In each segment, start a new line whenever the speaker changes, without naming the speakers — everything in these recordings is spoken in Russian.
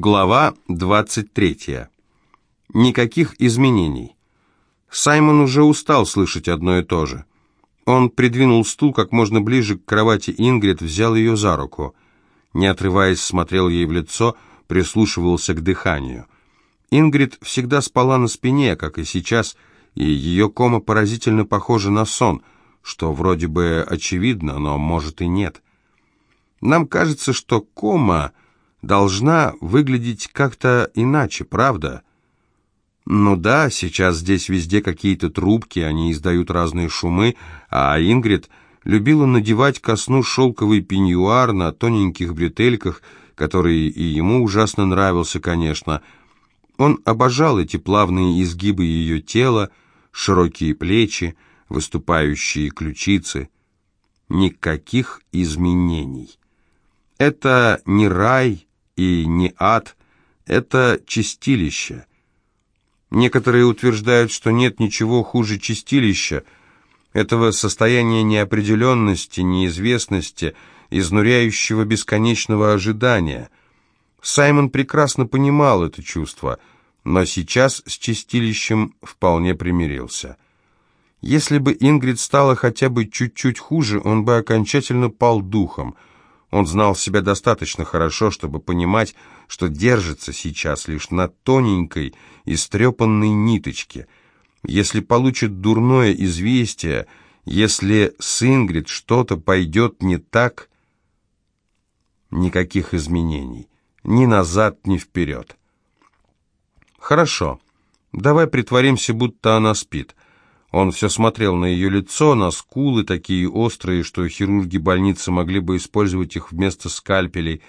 Глава 23. Никаких изменений. Саймон уже устал слышать одно и то же. Он придвинул стул как можно ближе к кровати Ингрид, взял ее за руку. Не отрываясь, смотрел ей в лицо, прислушивался к дыханию. Ингрид всегда спала на спине, как и сейчас, и ее кома поразительно похожа на сон, что вроде бы очевидно, но может и нет. Нам кажется, что кома должна выглядеть как-то иначе, правда? Ну да, сейчас здесь везде какие-то трубки, они издают разные шумы, а Ингрид любила надевать ко сну шелковый пеньюар на тоненьких бретельках, который и ему ужасно нравился, конечно. Он обожал эти плавные изгибы ее тела, широкие плечи, выступающие ключицы. Никаких изменений. Это не рай, и не ад, это чистилище. Некоторые утверждают, что нет ничего хуже чистилища, этого состояния неопределенности, неизвестности, изнуряющего бесконечного ожидания. Саймон прекрасно понимал это чувство, но сейчас с чистилищем вполне примирился. Если бы Ингрид стала хотя бы чуть-чуть хуже, он бы окончательно пал духом – он знал себя достаточно хорошо, чтобы понимать, что держится сейчас лишь на тоненькой, истрепанной ниточке. Если получит дурное известие, если с Ингрид что-то пойдет не так, никаких изменений, ни назад, ни вперед. Хорошо, давай притворимся, будто она спит. Он все смотрел на ее лицо, на скулы, такие острые, что хирурги больницы могли бы использовать их вместо скальпелей,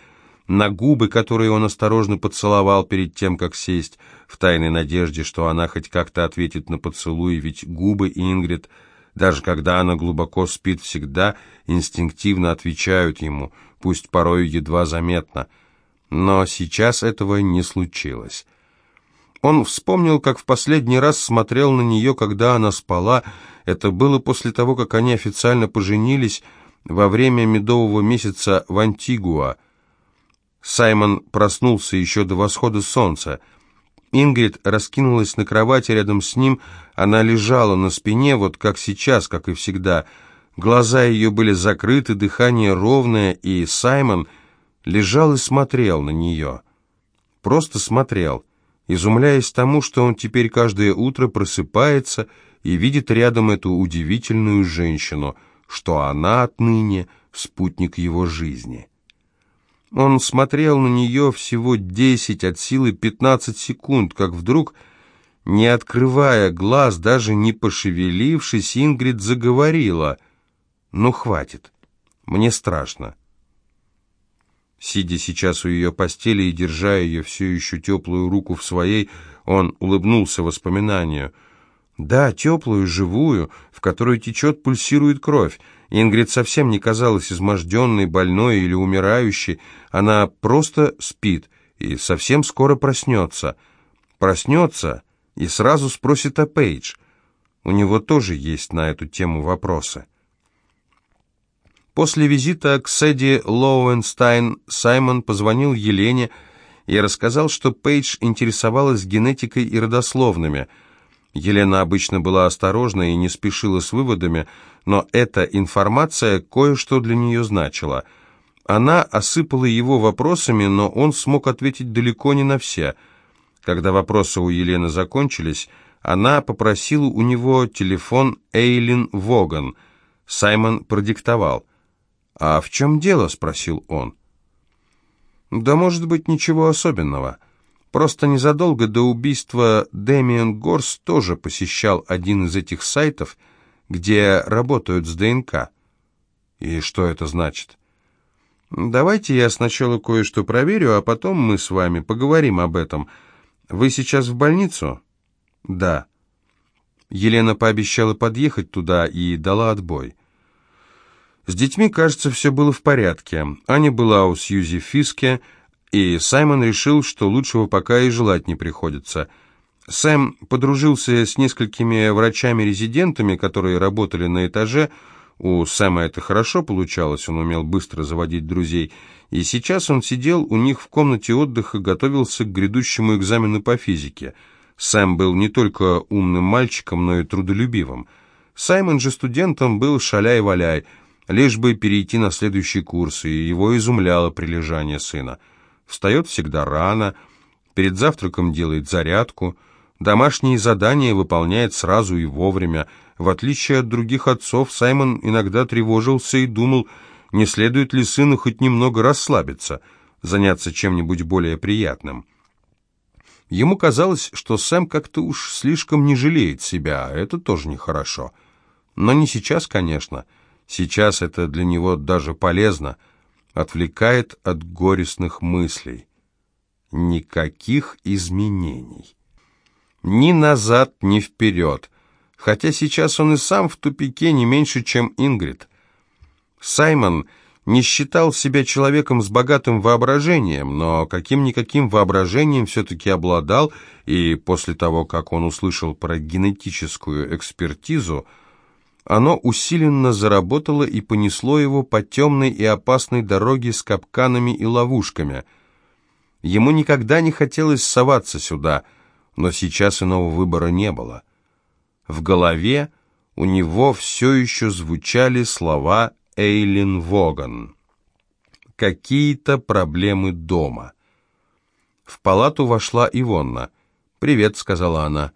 на губы, которые он осторожно поцеловал перед тем, как сесть, в тайной надежде, что она хоть как-то ответит на поцелуй, ведь губы Ингрид, даже когда она глубоко спит, всегда инстинктивно отвечают ему, пусть порою едва заметно. Но сейчас этого не случилось. Он вспомнил, как в последний раз смотрел на нее, когда она спала. Это было после того, как они официально поженились во время медового месяца в Антигуа. Саймон проснулся еще до восхода солнца. Ингрид раскинулась на кровати рядом с ним. Она лежала на спине, вот как сейчас, как и всегда. Глаза ее были закрыты, дыхание ровное, и Саймон лежал и смотрел на нее. Просто смотрел изумляясь тому, что он теперь каждое утро просыпается и видит рядом эту удивительную женщину, что она отныне спутник его жизни. Он смотрел на нее всего десять от силы пятнадцать секунд, как вдруг, не открывая глаз, даже не пошевелившись, Ингрид заговорила. «Ну, хватит, мне страшно». Сидя сейчас у ее постели и держа ее все еще теплую руку в своей, он улыбнулся воспоминанию. Да, теплую, живую, в которой течет, пульсирует кровь. Ингрид совсем не казалась изможденной, больной или умирающей. Она просто спит и совсем скоро проснется. Проснется и сразу спросит о Пейдж. У него тоже есть на эту тему вопросы. После визита к Сэдди Лоуэнстайн Саймон позвонил Елене и рассказал, что Пейдж интересовалась генетикой и родословными. Елена обычно была осторожна и не спешила с выводами, но эта информация кое-что для нее значила. Она осыпала его вопросами, но он смог ответить далеко не на все. Когда вопросы у Елены закончились, она попросила у него телефон Эйлин Воган. Саймон продиктовал. «А в чем дело?» — спросил он. «Да, может быть, ничего особенного. Просто незадолго до убийства Дэмиан Горс тоже посещал один из этих сайтов, где работают с ДНК. И что это значит?» «Давайте я сначала кое-что проверю, а потом мы с вами поговорим об этом. Вы сейчас в больницу?» «Да». Елена пообещала подъехать туда и дала отбой. С детьми, кажется, все было в порядке. Аня была у Сьюзи Фиске, и Саймон решил, что лучшего пока и желать не приходится. Сэм подружился с несколькими врачами-резидентами, которые работали на этаже, У Сэма это хорошо получалось, он умел быстро заводить друзей, и сейчас он сидел у них в комнате отдыха, готовился к грядущему экзамену по физике. Сэм был не только умным мальчиком, но и трудолюбивым. Саймон же студентом был шаляй-валяй, лишь бы перейти на следующий курс, и его изумляло прилежание сына. Встает всегда рано, перед завтраком делает зарядку, домашние задания выполняет сразу и вовремя. В отличие от других отцов, Саймон иногда тревожился и думал, не следует ли сыну хоть немного расслабиться, заняться чем-нибудь более приятным. Ему казалось, что Сэм как-то уж слишком не жалеет себя, а это тоже нехорошо. Но не сейчас, конечно. Сейчас это для него даже полезно, отвлекает от горестных мыслей. Никаких изменений. Ни назад, ни вперед. Хотя сейчас он и сам в тупике не меньше, чем Ингрид. Саймон не считал себя человеком с богатым воображением, но каким-никаким воображением все-таки обладал, и после того, как он услышал про генетическую экспертизу, оно усиленно заработало и понесло его по темной и опасной дороге с капканами и ловушками. Ему никогда не хотелось соваться сюда, но сейчас иного выбора не было. В голове у него все еще звучали слова Эйлин Воган. Какие-то проблемы дома. В палату вошла Ивонна. «Привет», — сказала она.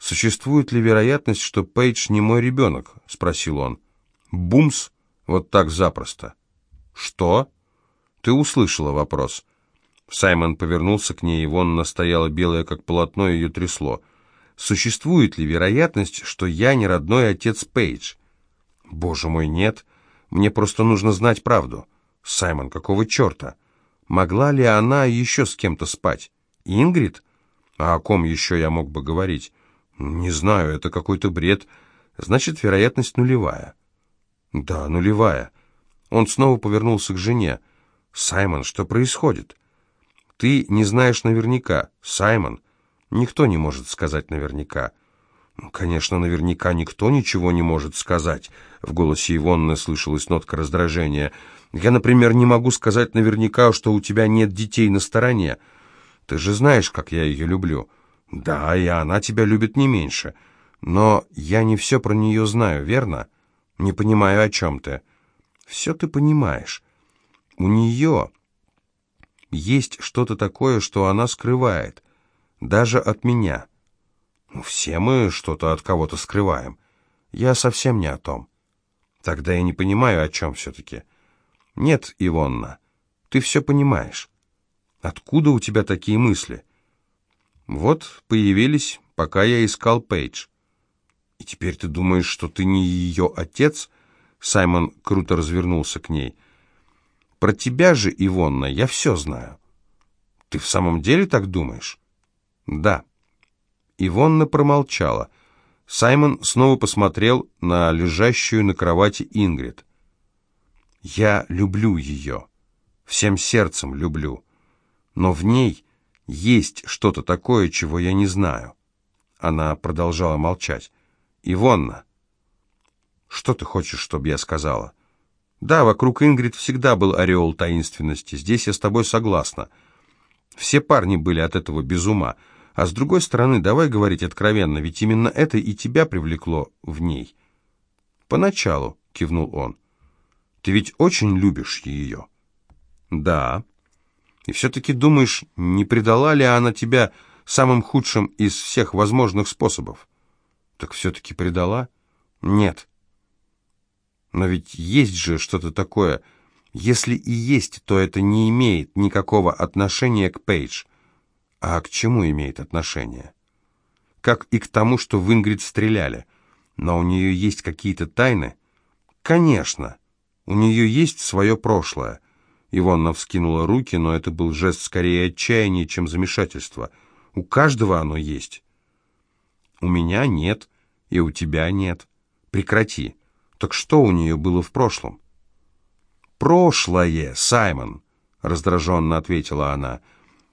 «Существует ли вероятность, что Пейдж не мой ребенок?» — спросил он. «Бумс! Вот так запросто». «Что?» «Ты услышала вопрос». Саймон повернулся к ней, Ивонна стояла белая, как полотно, ее трясло. «Существует ли вероятность, что я не родной отец Пейдж?» «Боже мой, нет. Мне просто нужно знать правду. Саймон, какого черта? Могла ли она еще с кем-то спать? Ингрид? А о ком еще я мог бы говорить? Не знаю, это какой-то бред. Значит, вероятность нулевая. Да, нулевая. Он снова повернулся к жене. Саймон, что происходит? Ты не знаешь наверняка. Саймон, никто не может сказать наверняка. «Конечно, наверняка никто ничего не может сказать», — в голосе Ивонны слышалась нотка раздражения. «Я, например, не могу сказать наверняка, что у тебя нет детей на стороне. Ты же знаешь, как я ее люблю. Да, и она тебя любит не меньше. Но я не все про нее знаю, верно? Не понимаю, о чем ты. Все ты понимаешь. У нее есть что-то такое, что она скрывает, даже от меня». Ну, все мы что-то от кого-то скрываем. Я совсем не о том. Тогда я не понимаю, о чем все-таки. Нет, Ивонна, ты все понимаешь. Откуда у тебя такие мысли? Вот появились, пока я искал Пейдж. И теперь ты думаешь, что ты не ее отец? Саймон круто развернулся к ней. Про тебя же, Ивонна, я все знаю. Ты в самом деле так думаешь? Да. Ивонна промолчала. Саймон снова посмотрел на лежащую на кровати Ингрид. «Я люблю ее. Всем сердцем люблю. Но в ней есть что-то такое, чего я не знаю». Она продолжала молчать. «Ивонна, что ты хочешь, чтобы я сказала?» «Да, вокруг Ингрид всегда был ореол таинственности. Здесь я с тобой согласна. Все парни были от этого без ума». А с другой стороны, давай говорить откровенно, ведь именно это и тебя привлекло в ней. Поначалу, кивнул он. Ты ведь очень любишь ее. Да. И все-таки думаешь, не предала ли она тебя самым худшим из всех возможных способов? Так все-таки предала? Нет. Но ведь есть же что-то такое. Если и есть, то это не имеет никакого отношения к Пейдж. А к чему имеет отношение? Как и к тому, что в Ингрид стреляли. Но у нее есть какие-то тайны? Конечно. У нее есть свое прошлое. Ивонна вскинула руки, но это был жест скорее отчаяния, чем замешательства. У каждого оно есть. У меня нет, и у тебя нет. Прекрати. Так что у нее было в прошлом? «Прошлое, Саймон», — раздраженно ответила она, —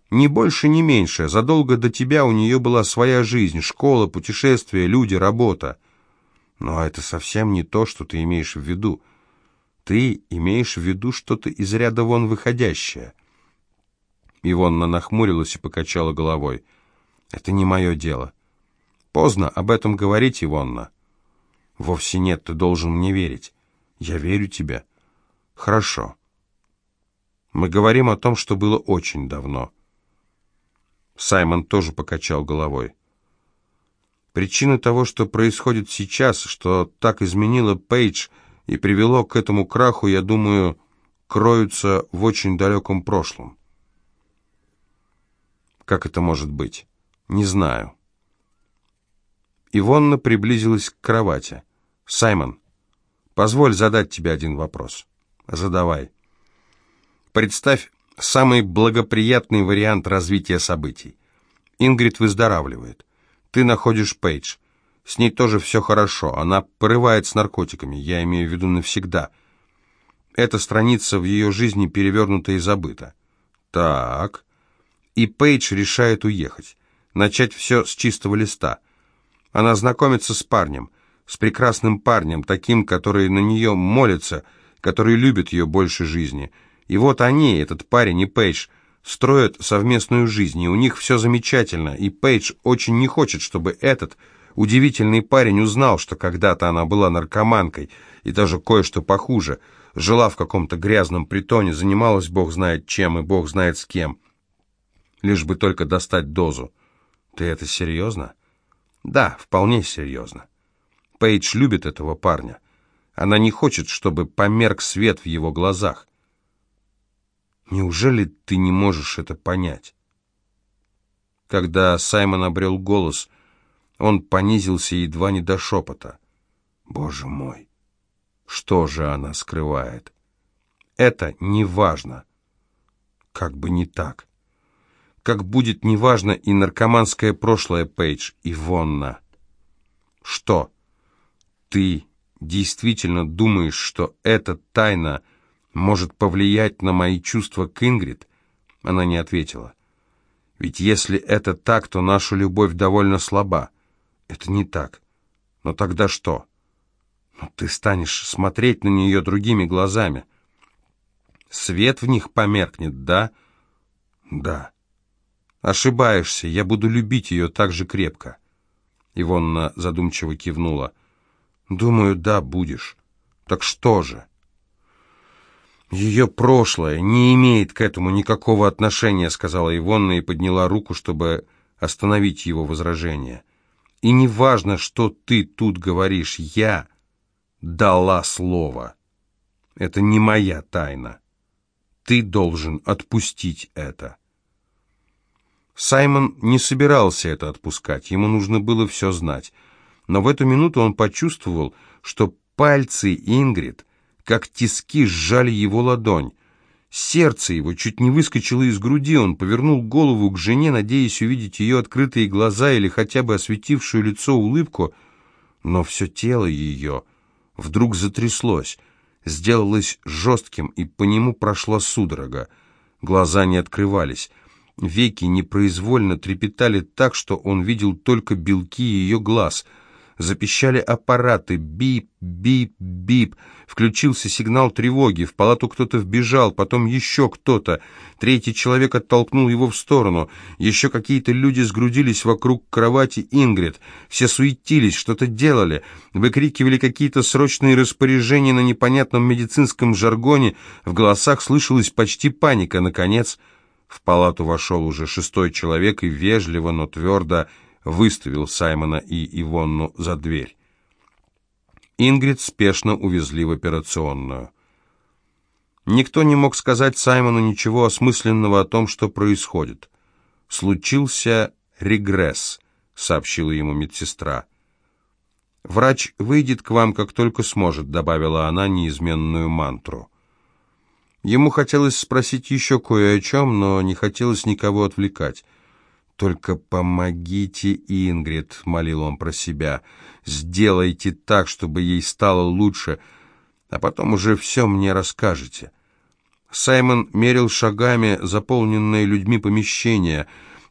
ни больше, ни меньше. Задолго до тебя у нее была своя жизнь, школа, путешествия, люди, работа. Но это совсем не то, что ты имеешь в виду. Ты имеешь в виду что-то из ряда вон выходящее. Ивонна нахмурилась и покачала головой. Это не мое дело. Поздно об этом говорить, Ивонна. Вовсе нет, ты должен мне верить. Я верю тебе. Хорошо. Мы говорим о том, что было очень давно. Саймон тоже покачал головой. Причина того, что происходит сейчас, что так изменило Пейдж и привело к этому краху, я думаю, кроются в очень далеком прошлом. Как это может быть? Не знаю. Ивонна приблизилась к кровати. «Саймон, позволь задать тебе один вопрос». «Задавай». Представь самый благоприятный вариант развития событий. Ингрид выздоравливает. Ты находишь Пейдж. С ней тоже все хорошо. Она порывает с наркотиками, я имею в виду навсегда. Эта страница в ее жизни перевернута и забыта. Так. И Пейдж решает уехать. Начать все с чистого листа. Она знакомится с парнем. С прекрасным парнем, таким, который на нее молится, который любит ее больше жизни. И вот они, этот парень и Пейдж, строят совместную жизнь, и у них все замечательно, и Пейдж очень не хочет, чтобы этот удивительный парень узнал, что когда-то она была наркоманкой, и даже кое-что похуже, жила в каком-то грязном притоне, занималась бог знает чем и бог знает с кем, лишь бы только достать дозу. Ты это серьезно? Да, вполне серьезно. Пейдж любит этого парня. Она не хочет, чтобы померк свет в его глазах. Неужели ты не можешь это понять? Когда Саймон обрел голос, он понизился едва не до шепота. Боже мой, что же она скрывает? Это не важно. Как бы не так. Как будет неважно и наркоманское прошлое Пейдж, и Вонна. Что? Ты действительно думаешь, что эта тайна — может повлиять на мои чувства к Ингрид?» Она не ответила. «Ведь если это так, то наша любовь довольно слаба. Это не так. Но тогда что? Ну, ты станешь смотреть на нее другими глазами. Свет в них померкнет, да? Да. Ошибаешься, я буду любить ее так же крепко. Ивонна задумчиво кивнула. Думаю, да, будешь. Так что же?» «Ее прошлое не имеет к этому никакого отношения», — сказала Ивонна и подняла руку, чтобы остановить его возражение. «И не важно, что ты тут говоришь, я дала слово. Это не моя тайна. Ты должен отпустить это». Саймон не собирался это отпускать, ему нужно было все знать. Но в эту минуту он почувствовал, что пальцы Ингрид как тиски сжали его ладонь. Сердце его чуть не выскочило из груди, он повернул голову к жене, надеясь увидеть ее открытые глаза или хотя бы осветившую лицо улыбку, но все тело ее вдруг затряслось, сделалось жестким, и по нему прошла судорога. Глаза не открывались, веки непроизвольно трепетали так, что он видел только белки ее глаз — Запищали аппараты. Бип, бип, бип. Включился сигнал тревоги. В палату кто-то вбежал, потом еще кто-то. Третий человек оттолкнул его в сторону. Еще какие-то люди сгрудились вокруг кровати Ингрид. Все суетились, что-то делали. Выкрикивали какие-то срочные распоряжения на непонятном медицинском жаргоне. В голосах слышалась почти паника. Наконец, в палату вошел уже шестой человек и вежливо, но твердо выставил Саймона и Ивонну за дверь. Ингрид спешно увезли в операционную. Никто не мог сказать Саймону ничего осмысленного о том, что происходит. «Случился регресс», — сообщила ему медсестра. «Врач выйдет к вам, как только сможет», — добавила она неизменную мантру. Ему хотелось спросить еще кое о чем, но не хотелось никого отвлекать. «Только помогите Ингрид», — молил он про себя. «Сделайте так, чтобы ей стало лучше, а потом уже все мне расскажете». Саймон мерил шагами заполненное людьми помещение,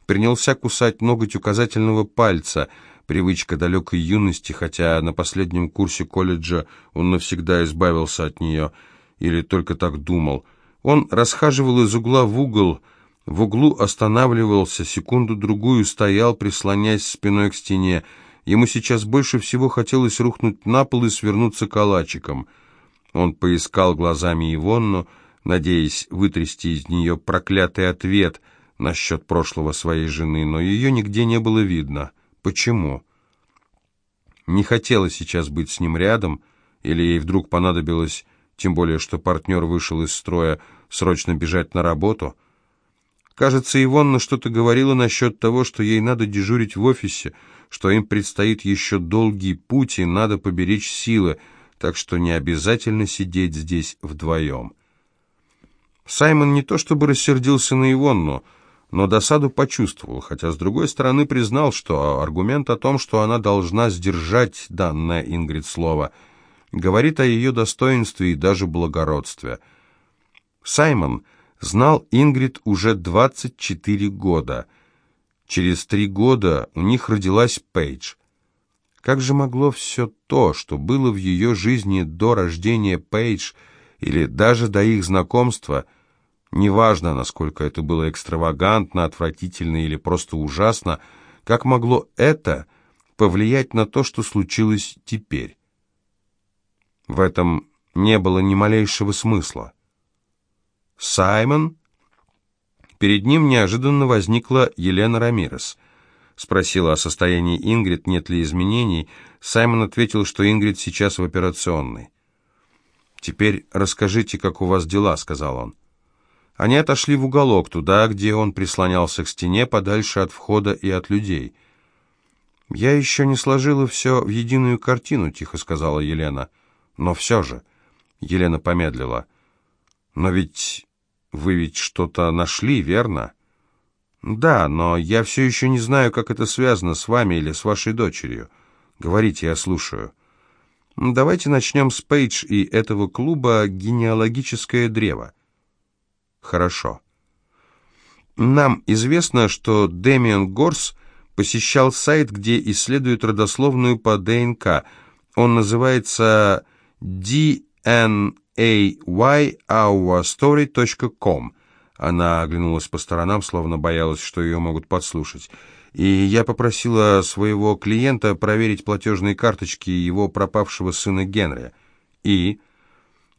принялся кусать ноготь указательного пальца. привычка далекой юности, хотя на последнем курсе колледжа он навсегда избавился от нее, или только так думал. Он расхаживал из угла в угол, в углу останавливался, секунду-другую стоял, прислонясь спиной к стене. Ему сейчас больше всего хотелось рухнуть на пол и свернуться калачиком. Он поискал глазами Ивонну, надеясь вытрясти из нее проклятый ответ насчет прошлого своей жены, но ее нигде не было видно. Почему? Не хотела сейчас быть с ним рядом, или ей вдруг понадобилось, тем более что партнер вышел из строя, срочно бежать на работу? Кажется, Ивонна что-то говорила насчет того, что ей надо дежурить в офисе, что им предстоит еще долгий путь и надо поберечь силы, так что не обязательно сидеть здесь вдвоем. Саймон не то чтобы рассердился на Ивонну, но досаду почувствовал, хотя, с другой стороны, признал, что аргумент о том, что она должна сдержать данное Ингрид слово, говорит о ее достоинстве и даже благородстве. Саймон знал Ингрид уже 24 года. Через три года у них родилась Пейдж. Как же могло все то, что было в ее жизни до рождения Пейдж или даже до их знакомства – Неважно, насколько это было экстравагантно, отвратительно или просто ужасно, как могло это повлиять на то, что случилось теперь. В этом не было ни малейшего смысла. «Саймон?» Перед ним неожиданно возникла Елена Рамирес. Спросила о состоянии Ингрид, нет ли изменений. Саймон ответил, что Ингрид сейчас в операционной. «Теперь расскажите, как у вас дела», — сказал он. Они отошли в уголок, туда, где он прислонялся к стене, подальше от входа и от людей. «Я еще не сложила все в единую картину», — тихо сказала Елена. «Но все же...» — Елена помедлила. «Но ведь вы ведь что-то нашли, верно?» «Да, но я все еще не знаю, как это связано с вами или с вашей дочерью. Говорите, я слушаю». «Давайте начнем с Пейдж и этого клуба «Генеалогическое древо». Хорошо. Нам известно, что Дэмиан Горс посещал сайт, где исследуют родословную по ДНК. Он называется dnayOurstory.com. Она оглянулась по сторонам, словно боялась, что ее могут подслушать. И я попросила своего клиента проверить платежные карточки его пропавшего сына Генри. И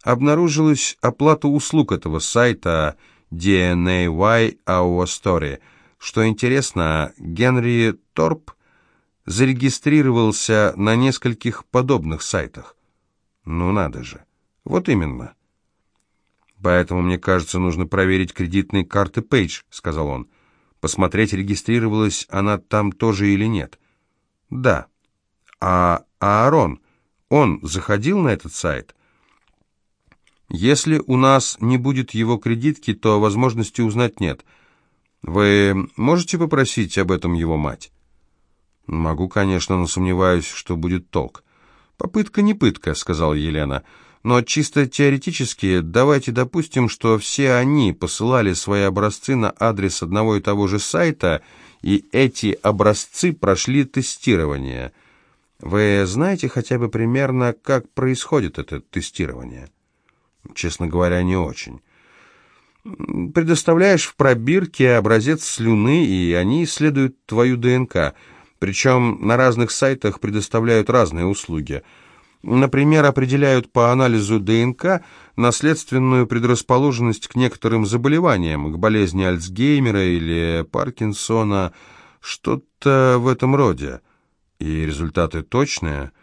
обнаружилась оплата услуг этого сайта DNAY Our Story. Что интересно, Генри Торп зарегистрировался на нескольких подобных сайтах. Ну надо же. Вот именно. Поэтому, мне кажется, нужно проверить кредитные карты Пейдж, сказал он. Посмотреть, регистрировалась она там тоже или нет. Да. А Аарон, он заходил на этот сайт? Если у нас не будет его кредитки, то возможности узнать нет. Вы можете попросить об этом его мать? Могу, конечно, но сомневаюсь, что будет толк. Попытка не пытка, сказала Елена. Но чисто теоретически давайте допустим, что все они посылали свои образцы на адрес одного и того же сайта, и эти образцы прошли тестирование. Вы знаете хотя бы примерно, как происходит это тестирование? Честно говоря, не очень. Предоставляешь в пробирке образец слюны, и они исследуют твою ДНК. Причем на разных сайтах предоставляют разные услуги. Например, определяют по анализу ДНК наследственную предрасположенность к некоторым заболеваниям, к болезни Альцгеймера или Паркинсона, что-то в этом роде. И результаты точные –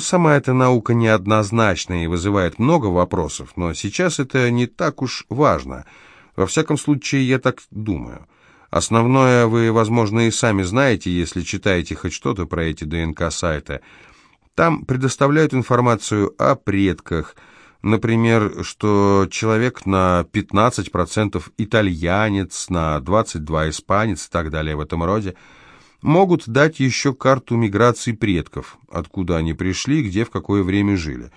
Сама эта наука неоднозначная и вызывает много вопросов, но сейчас это не так уж важно. Во всяком случае, я так думаю. Основное вы, возможно, и сами знаете, если читаете хоть что-то про эти ДНК-сайты. Там предоставляют информацию о предках, например, что человек на 15% итальянец, на 22% испанец и так далее в этом роде – могут дать еще карту миграции предков, откуда они пришли, где в какое время жили.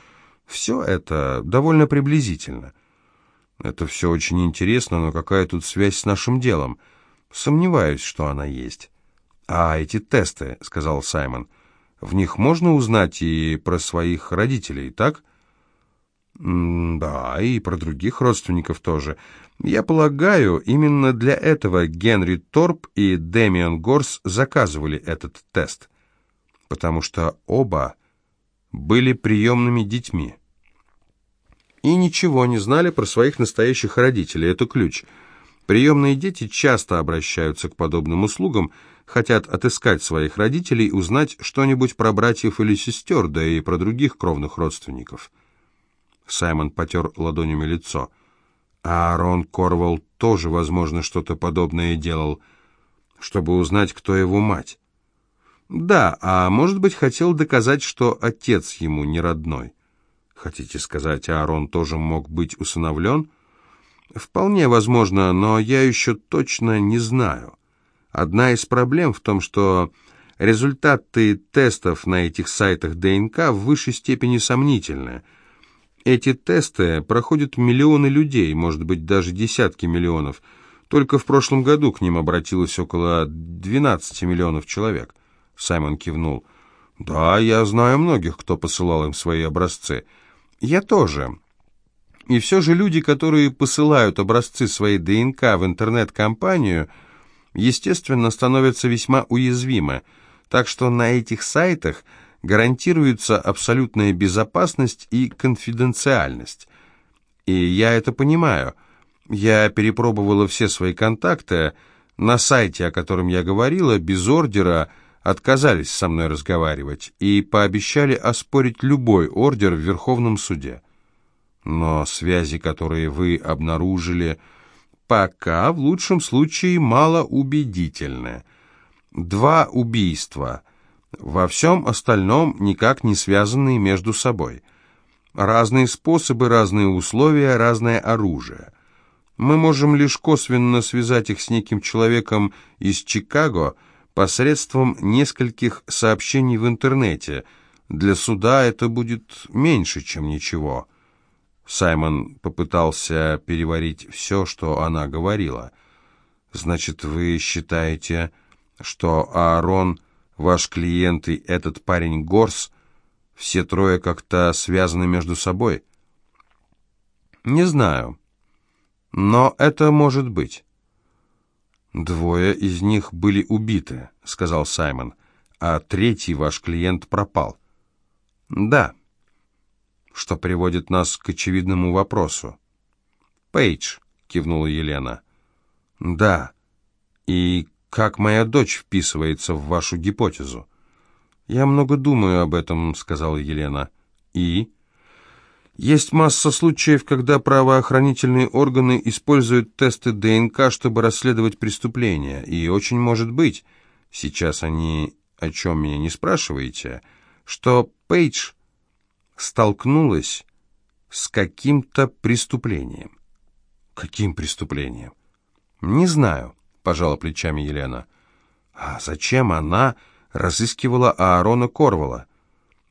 Все это довольно приблизительно. Это все очень интересно, но какая тут связь с нашим делом? Сомневаюсь, что она есть. «А эти тесты», — сказал Саймон, — «в них можно узнать и про своих родителей, так?» «Да, и про других родственников тоже. Я полагаю, именно для этого Генри Торп и Дэмиан Горс заказывали этот тест, потому что оба были приемными детьми и ничего не знали про своих настоящих родителей. Это ключ. Приемные дети часто обращаются к подобным услугам, хотят отыскать своих родителей, узнать что-нибудь про братьев или сестер, да и про других кровных родственников. Саймон потер ладонями лицо. А Аарон Корвал тоже, возможно, что-то подобное делал, чтобы узнать, кто его мать. Да, а может быть, хотел доказать, что отец ему не родной. Хотите сказать, Аарон тоже мог быть усыновлен? Вполне возможно, но я еще точно не знаю. Одна из проблем в том, что результаты тестов на этих сайтах ДНК в высшей степени сомнительны. Эти тесты проходят миллионы людей, может быть, даже десятки миллионов. Только в прошлом году к ним обратилось около 12 миллионов человек. Саймон кивнул. «Да, я знаю многих, кто посылал им свои образцы». Я тоже. И все же люди, которые посылают образцы своей ДНК в интернет-компанию, естественно, становятся весьма уязвимы. Так что на этих сайтах гарантируется абсолютная безопасность и конфиденциальность. И я это понимаю. Я перепробовала все свои контакты. На сайте, о котором я говорила, без ордера – отказались со мной разговаривать и пообещали оспорить любой ордер в Верховном суде. Но связи, которые вы обнаружили, пока в лучшем случае малоубедительны. Два убийства, во всем остальном никак не связанные между собой. Разные способы, разные условия, разное оружие. Мы можем лишь косвенно связать их с неким человеком из Чикаго – посредством нескольких сообщений в интернете. Для суда это будет меньше, чем ничего. Саймон попытался переварить все, что она говорила. «Значит, вы считаете, что Аарон, ваш клиент и этот парень Горс, все трое как-то связаны между собой?» «Не знаю. Но это может быть». «Двое из них были убиты», — сказал Саймон, «а третий ваш клиент пропал». «Да». Что приводит нас к очевидному вопросу. «Пейдж», — кивнула Елена. «Да. И как моя дочь вписывается в вашу гипотезу?» «Я много думаю об этом», — сказала Елена. «И?» Есть масса случаев, когда правоохранительные органы используют тесты ДНК, чтобы расследовать преступления. И очень может быть, сейчас они о чем меня не спрашиваете, что Пейдж столкнулась с каким-то преступлением. Каким преступлением? Не знаю, пожала плечами Елена. А зачем она разыскивала Аарона Корвала?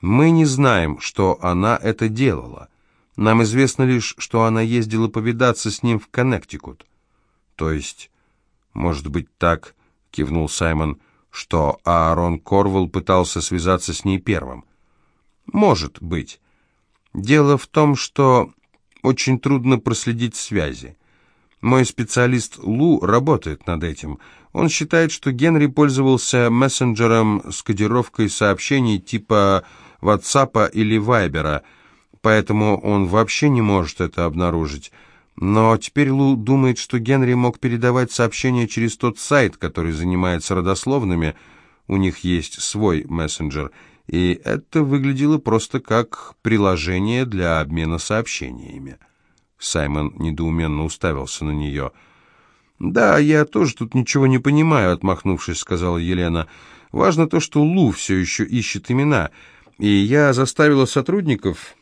Мы не знаем, что она это делала. Нам известно лишь, что она ездила повидаться с ним в Коннектикут. То есть, может быть так, кивнул Саймон, что Аарон Корвелл пытался связаться с ней первым. Может быть. Дело в том, что очень трудно проследить связи. Мой специалист Лу работает над этим. Он считает, что Генри пользовался мессенджером с кодировкой сообщений типа WhatsApp или Viber, поэтому он вообще не может это обнаружить. Но теперь Лу думает, что Генри мог передавать сообщения через тот сайт, который занимается родословными. У них есть свой мессенджер, и это выглядело просто как приложение для обмена сообщениями. Саймон недоуменно уставился на нее. «Да, я тоже тут ничего не понимаю», — отмахнувшись, сказала Елена. «Важно то, что Лу все еще ищет имена, и я заставила сотрудников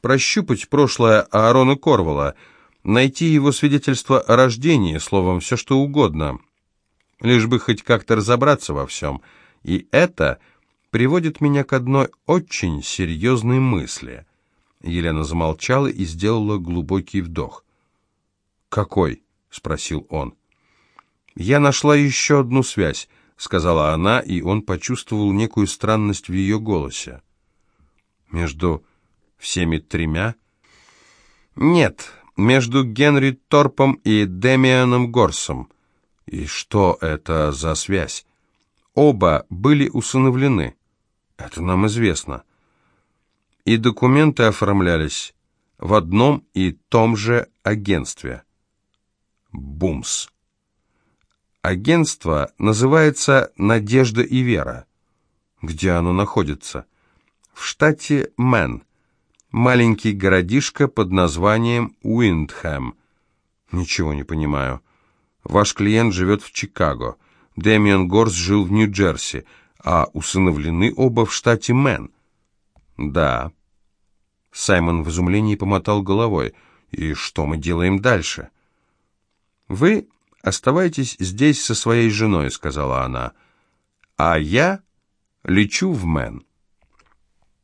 прощупать прошлое Аарона Корвала, найти его свидетельство о рождении, словом, все что угодно, лишь бы хоть как-то разобраться во всем. И это приводит меня к одной очень серьезной мысли. Елена замолчала и сделала глубокий вдох. «Какой?» — спросил он. «Я нашла еще одну связь», — сказала она, и он почувствовал некую странность в ее голосе. «Между всеми тремя?» «Нет, между Генри Торпом и Демианом Горсом». «И что это за связь?» «Оба были усыновлены». «Это нам известно». «И документы оформлялись в одном и том же агентстве». «Бумс». Агентство называется «Надежда и вера». Где оно находится? В штате Мэн. Маленький городишко под названием Уиндхэм. Ничего не понимаю. Ваш клиент живет в Чикаго. Дэмиан Горс жил в Нью-Джерси, а усыновлены оба в штате Мэн. Да. Саймон в изумлении помотал головой. И что мы делаем дальше? Вы «Оставайтесь здесь со своей женой», — сказала она. «А я лечу в Мэн».